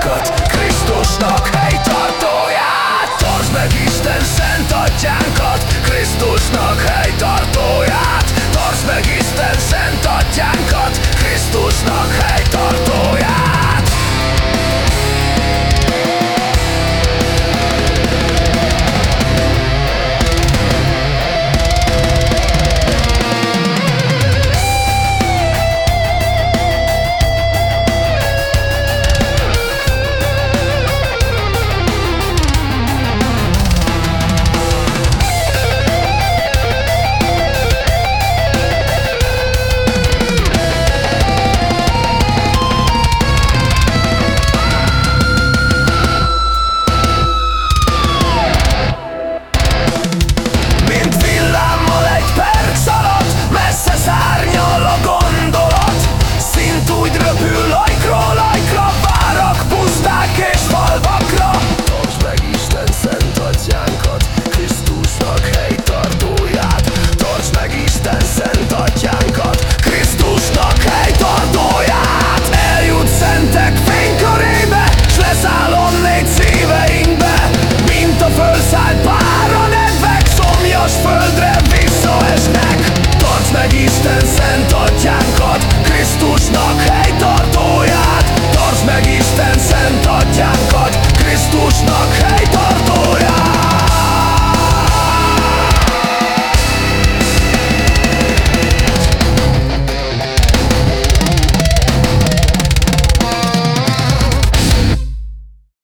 atyánkat Krisztusnak helytartóját. Tartsd meg Isten szent atyánkat Krisztusnak helytartóját. Tartsd meg Isten szent